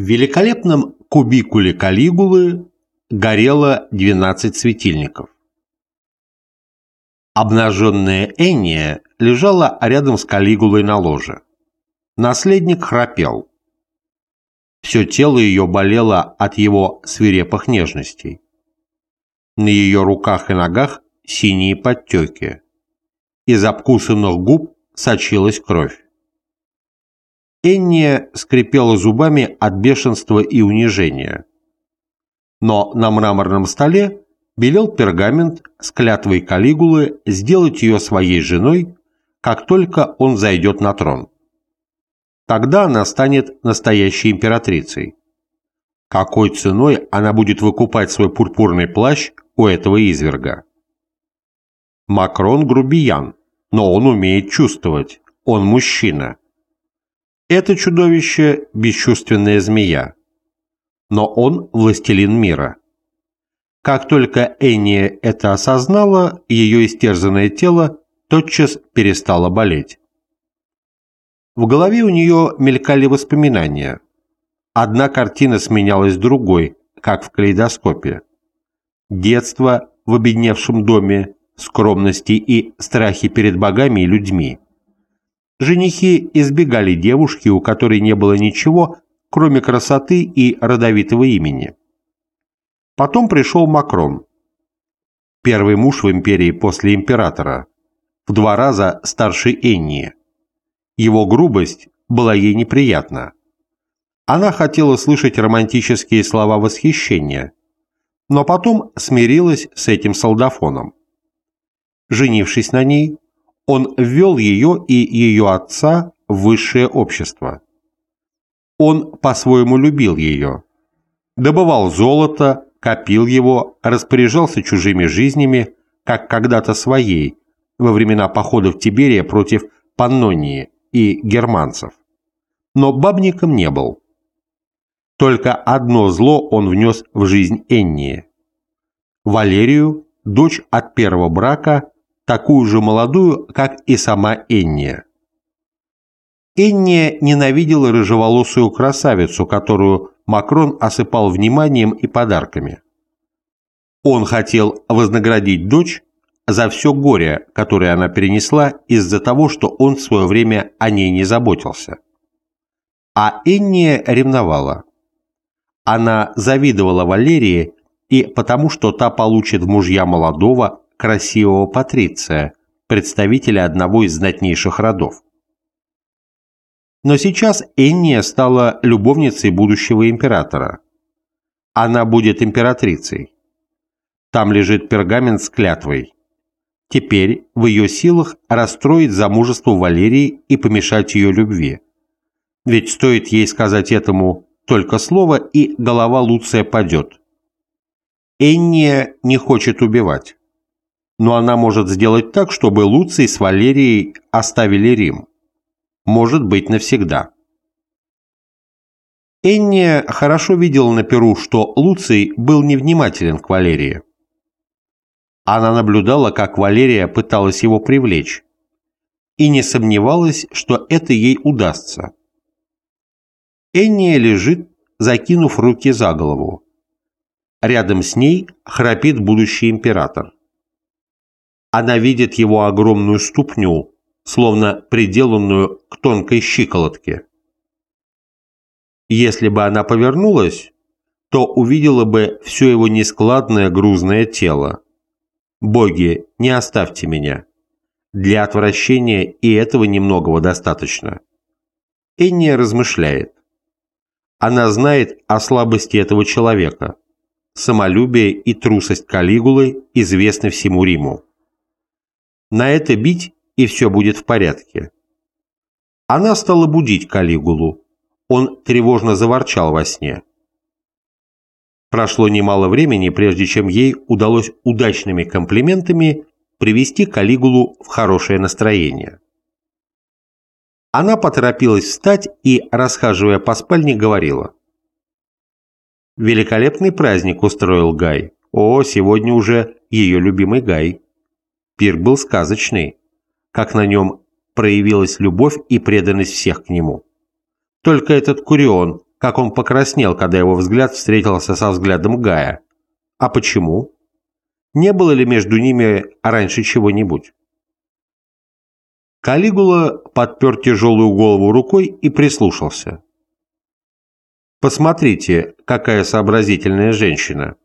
В великолепном кубикуле Калигулы горело 12 светильников. Обнаженная Энния лежала рядом с Калигулой на ложе. Наследник храпел. Все тело ее болело от его свирепых нежностей. На ее руках и ногах синие подтеки. Из обкусанных губ сочилась кровь. Энния скрипела зубами от бешенства и унижения. Но на мраморном столе белел пергамент с клятвой Калигулы сделать ее своей женой, как только он зайдет на трон. Тогда она станет настоящей императрицей. Какой ценой она будет выкупать свой пурпурный плащ у этого изверга? Макрон грубиян, но он умеет чувствовать, он мужчина. Это чудовище – бесчувственная змея. Но он – властелин мира. Как только Энния это осознала, ее истерзанное тело тотчас перестало болеть. В голове у нее мелькали воспоминания. Одна картина сменялась другой, как в калейдоскопе. Детство в обедневшем доме, скромности и страхи перед богами и людьми – Женихи избегали девушки, у которой не было ничего, кроме красоты и родовитого имени. Потом пришел Макрон. Первый муж в империи после императора, в два раза старше Эннии. Его грубость была ей неприятна. Она хотела слышать романтические слова восхищения, но потом смирилась с этим солдафоном. Женившись на ней, он ввел ее и ее отца в высшее общество. Он по-своему любил ее. Добывал золото, копил его, распоряжался чужими жизнями, как когда-то своей, во времена походов Тиберия против Паннонии и германцев. Но бабником не был. Только одно зло он внес в жизнь Эннии. Валерию, дочь от первого брака, такую же молодую, как и сама Энния. Энния ненавидела рыжеволосую красавицу, которую Макрон осыпал вниманием и подарками. Он хотел вознаградить дочь за все горе, которое она перенесла из-за того, что он в свое время о ней не заботился. А Энния ревновала. Она завидовала Валерии и потому, что та получит в мужья молодого, красивого патриция, представителя одного из знатнейших родов. Но сейчас Энния стала любовницей будущего императора. Она будет императрицей. Там лежит пергамент с клятвой. Теперь в ее силах расстроить замужество Валерии и помешать ее любви. Ведь стоит ей сказать этому только слово, и голова Луция падет. Энния не хочет убивать но она может сделать так, чтобы Луций с Валерией оставили Рим. Может быть, навсегда. Энния хорошо видела на Перу, что Луций был невнимателен к Валерии. Она наблюдала, как Валерия пыталась его привлечь, и не сомневалась, что это ей удастся. Энния лежит, закинув руки за голову. Рядом с ней храпит будущий император. Она видит его огромную ступню, словно приделанную к тонкой щиколотке. Если бы она повернулась, то увидела бы все его нескладное грузное тело. «Боги, не оставьте меня. Для отвращения и этого немногого достаточно». Энния размышляет. Она знает о слабости этого человека. Самолюбие и трусость Калигулы известны всему Риму. На это бить, и все будет в порядке. Она стала будить Калигулу. Он тревожно заворчал во сне. Прошло немало времени, прежде чем ей удалось удачными комплиментами привести Калигулу в хорошее настроение. Она поторопилась встать и, расхаживая по спальне, говорила. «Великолепный праздник устроил Гай. О, сегодня уже ее любимый Гай». Пир был сказочный, как на нем проявилась любовь и преданность всех к нему. Только этот Курион как он покраснел, когда его взгляд встретился со взглядом Гая. А почему? Не было ли между ними раньше чего-нибудь? Калигула подпер тяжелую голову рукой и прислушался. «Посмотрите, какая сообразительная женщина.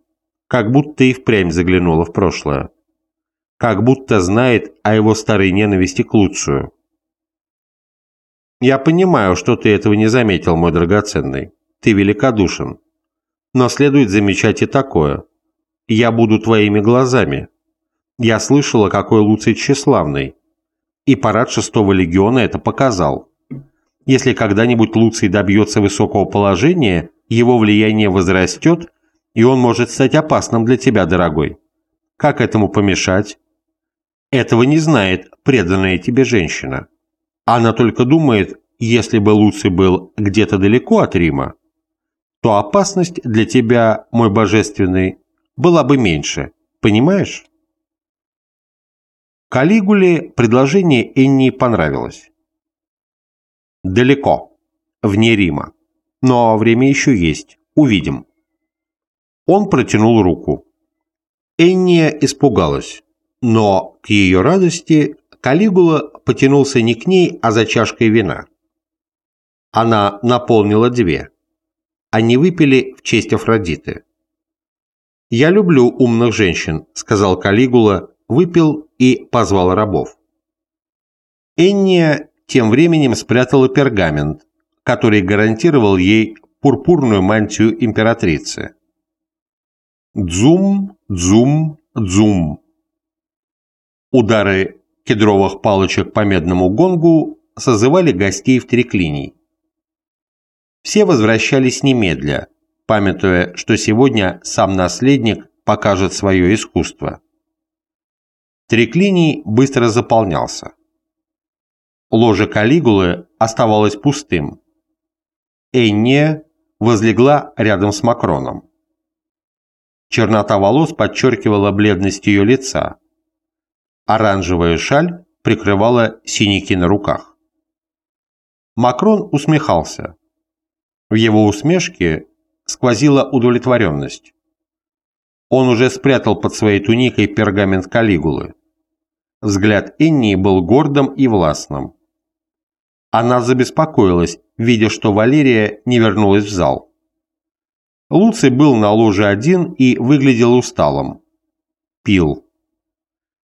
Как будто и впрямь заглянула в прошлое. Как будто знает о его старой ненависти к Луцию. Я понимаю, что ты этого не заметил, мой драгоценный. Ты великодушен. Но следует замечать и такое. Я буду твоими глазами. Я слышала, какой Луций тщеславный и парад шестого легиона это показал. Если когда-нибудь Луций добьется высокого положения, его влияние возрастет, и он может стать опасным для тебя, дорогой. Как этому помешать? Этого не знает преданная тебе женщина. Она только думает, если бы Луций был где-то далеко от Рима, то опасность для тебя, мой божественный, была бы меньше. Понимаешь? Калигуле предложение Энни понравилось. Далеко, вне Рима. Но время еще есть. Увидим. Он протянул руку. Энния испугалась, но к ее радости Калигула потянулся не к ней, а за чашкой вина. Она наполнила две. Они выпили в честь Афродиты. «Я люблю умных женщин», — сказал Калигула, выпил и позвал рабов. Энния тем временем спрятала пергамент, который гарантировал ей пурпурную мантию императрицы. Дзум, дзум, дзум. Удары кедровых палочек по медному гонгу созывали гостей в треклиний. Все возвращались немедля, памятуя, что сегодня сам наследник покажет свое искусство. Триклиний быстро заполнялся. Ложе Калигулы оставалось пустым. Энния возлегла рядом с Макроном. Чернота волос подчеркивала бледность ее лица. Оранжевая шаль прикрывала синяки на руках. Макрон усмехался. В его усмешке сквозила удовлетворенность. Он уже спрятал под своей туникой пергамент Калигулы. Взгляд Энни был гордым и властным. Она забеспокоилась, видя, что Валерия не вернулась в зал. Луций был на ложе один и выглядел усталым. Пил.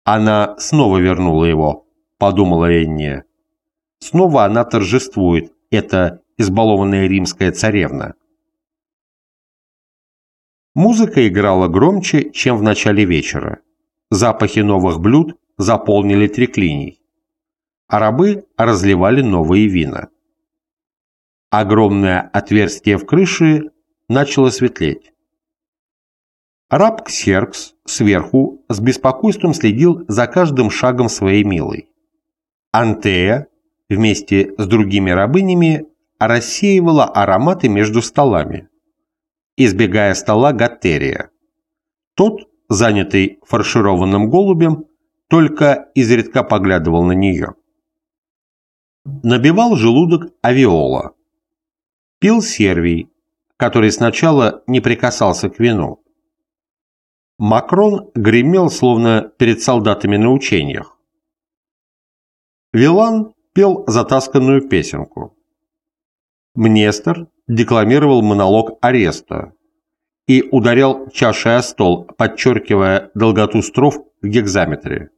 Она снова вернула его, подумала Энни. Снова она торжествует, эта избалованная римская царевна. Музыка играла громче, чем в начале вечера. Запахи новых блюд заполнили треклиний. А рабы разливали новые вина. Огромное отверстие в крыше начало светлеть. Раб Ксеркс сверху с беспокойством следил за каждым шагом своей милой. Антея вместе с другими рабынями рассеивала ароматы между столами избегая стола Гаттерия. Тот, занятый фаршированным голубем, только изредка поглядывал на нее. Набивал желудок авиола. Пил сервий, который сначала не прикасался к вину. Макрон гремел, словно перед солдатами на учениях. Вилан пел затасканную песенку. Мнестер декламировал монолог ареста и ударял чашей о стол, подчеркивая долготу строф в гекзаметре.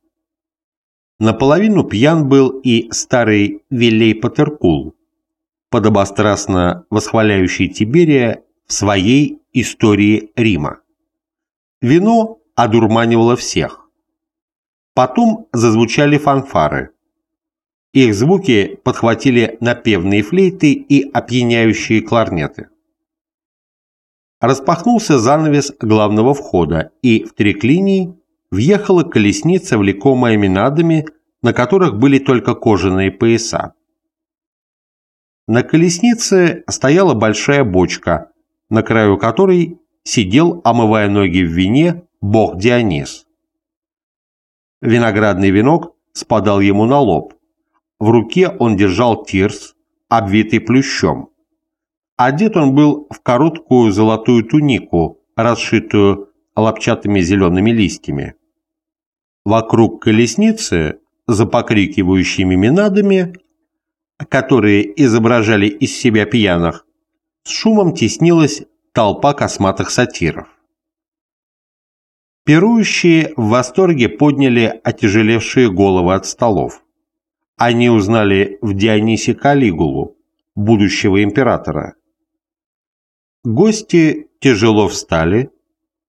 Наполовину пьян был и старый Вилей Патеркул, подобострастно восхваляющий Тиберия в своей истории Рима. Вино одурманивало всех. Потом зазвучали фанфары. Их звуки подхватили напевные флейты и опьяняющие кларнеты. Распахнулся занавес главного входа, и в триклинии въехала колесница, влекомая минадами, на которых были только кожаные пояса. На колеснице стояла большая бочка, на краю которой сидел, омывая ноги в вине, бог Дионис. Виноградный венок спадал ему на лоб, в руке он держал тирс, обвитый плющом. Одет он был в короткую золотую тунику, расшитую лапчатыми зелеными листьями. Вокруг колесницы, за покрикивающими минадами, которые изображали из себя пьяных, с шумом теснилась толпа косматых сатиров. Пирующие в восторге подняли отяжелевшие головы от столов. Они узнали в Дионисе Калигулу, будущего императора. Гости тяжело встали,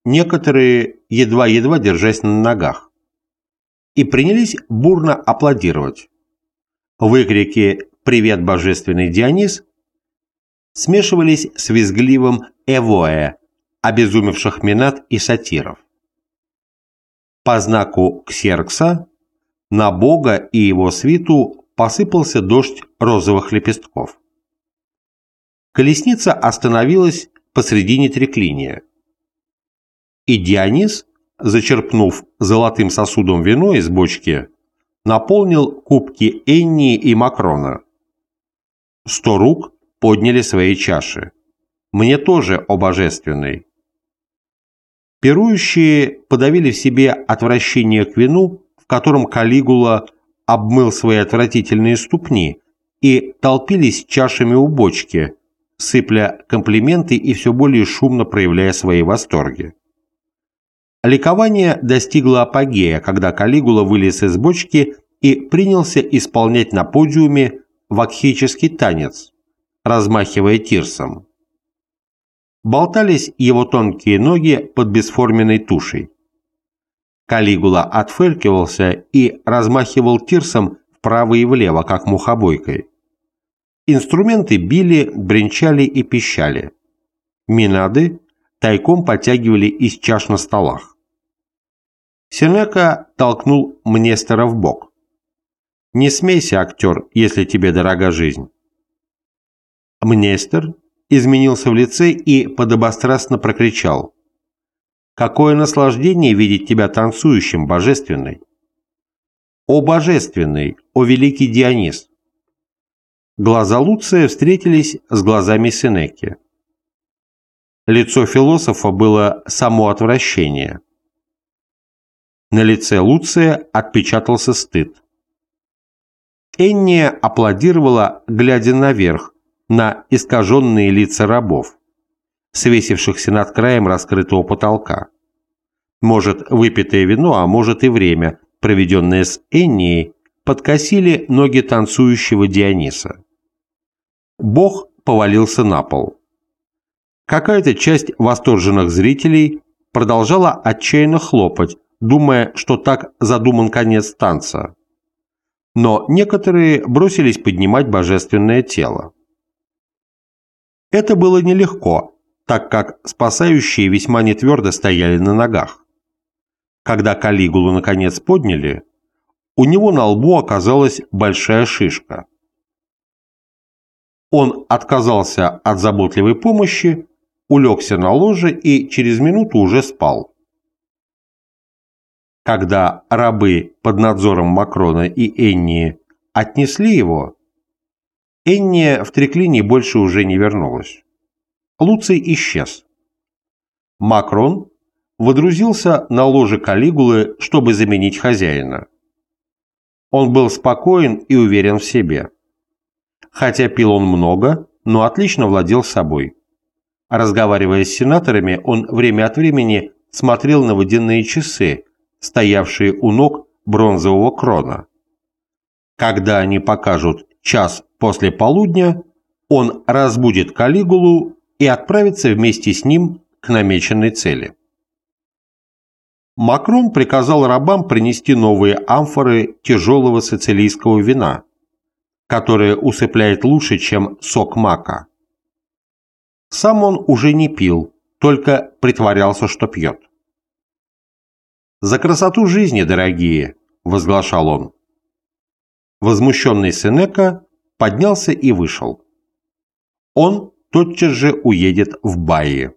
некоторые едва-едва держась на ногах, и принялись бурно аплодировать. Выкрики «Привет, божественный Дионис!» смешивались с визгливым «Эвоэ», обезумевших минат и сатиров. По знаку Ксеркса на Бога и его свиту посыпался дождь розовых лепестков. Колесница остановилась посредине треклиния. И Дионис, зачерпнув золотым сосудом вино из бочки, наполнил кубки Энни и Макрона. Сто рук подняли свои чаши. Мне тоже, о божественный. Пирующие подавили в себе отвращение к вину, в котором Калигула обмыл свои отвратительные ступни, и толпились чашами у бочки, сыпля комплименты и все более шумно проявляя свои восторги. Ликование достигло апогея, когда Калигула вылез из бочки и принялся исполнять на подиуме вакхический танец, размахивая тирсом. Болтались его тонкие ноги под бесформенной тушей. Калигула отфыркивался и размахивал тирсом вправо и влево, как мухобойкой. Инструменты били, бренчали и пищали. Минады тайком подтягивали из чаш на столах. Сенека толкнул Мнестера в бок. «Не смейся, актер, если тебе дорога жизнь». Мнестер изменился в лице и подобострастно прокричал. «Какое наслаждение видеть тебя танцующим, божественный!» «О божественный, о великий Дионис!» Глаза Луция встретились с глазами Сенеки. Лицо философа было само отвращение. На лице Луция отпечатался стыд. Энния аплодировала, глядя наверх, на искаженные лица рабов, свесившихся над краем раскрытого потолка. Может, выпитое вино, а может и время, проведенное с Эннией, подкосили ноги танцующего Диониса. Бог повалился на пол. Какая-то часть восторженных зрителей продолжала отчаянно хлопать, думая, что так задуман конец танца. Но некоторые бросились поднимать божественное тело. Это было нелегко, так как спасающие весьма нетвердо стояли на ногах. Когда Калигулу наконец подняли, у него на лбу оказалась большая шишка. Он отказался от заботливой помощи, улегся на ложе и через минуту уже спал. Когда рабы под надзором Макрона и Энни отнесли его, Энни в треклине больше уже не вернулась. Луций исчез. Макрон водрузился на ложе Калигулы, чтобы заменить хозяина. Он был спокоен и уверен в себе. Хотя пил он много, но отлично владел собой. Разговаривая с сенаторами, он время от времени смотрел на водяные часы, стоявшие у ног бронзового крона. Когда они покажут час после полудня, он разбудит Калигулу и отправится вместе с ним к намеченной цели. Макрон приказал рабам принести новые амфоры тяжелого сицилийского вина, которое усыпляет лучше, чем сок мака. Сам он уже не пил, только притворялся, что пьет. «За красоту жизни, дорогие!» – возглашал он. Возмущенный Сенека поднялся и вышел. Он тотчас же уедет в Баи.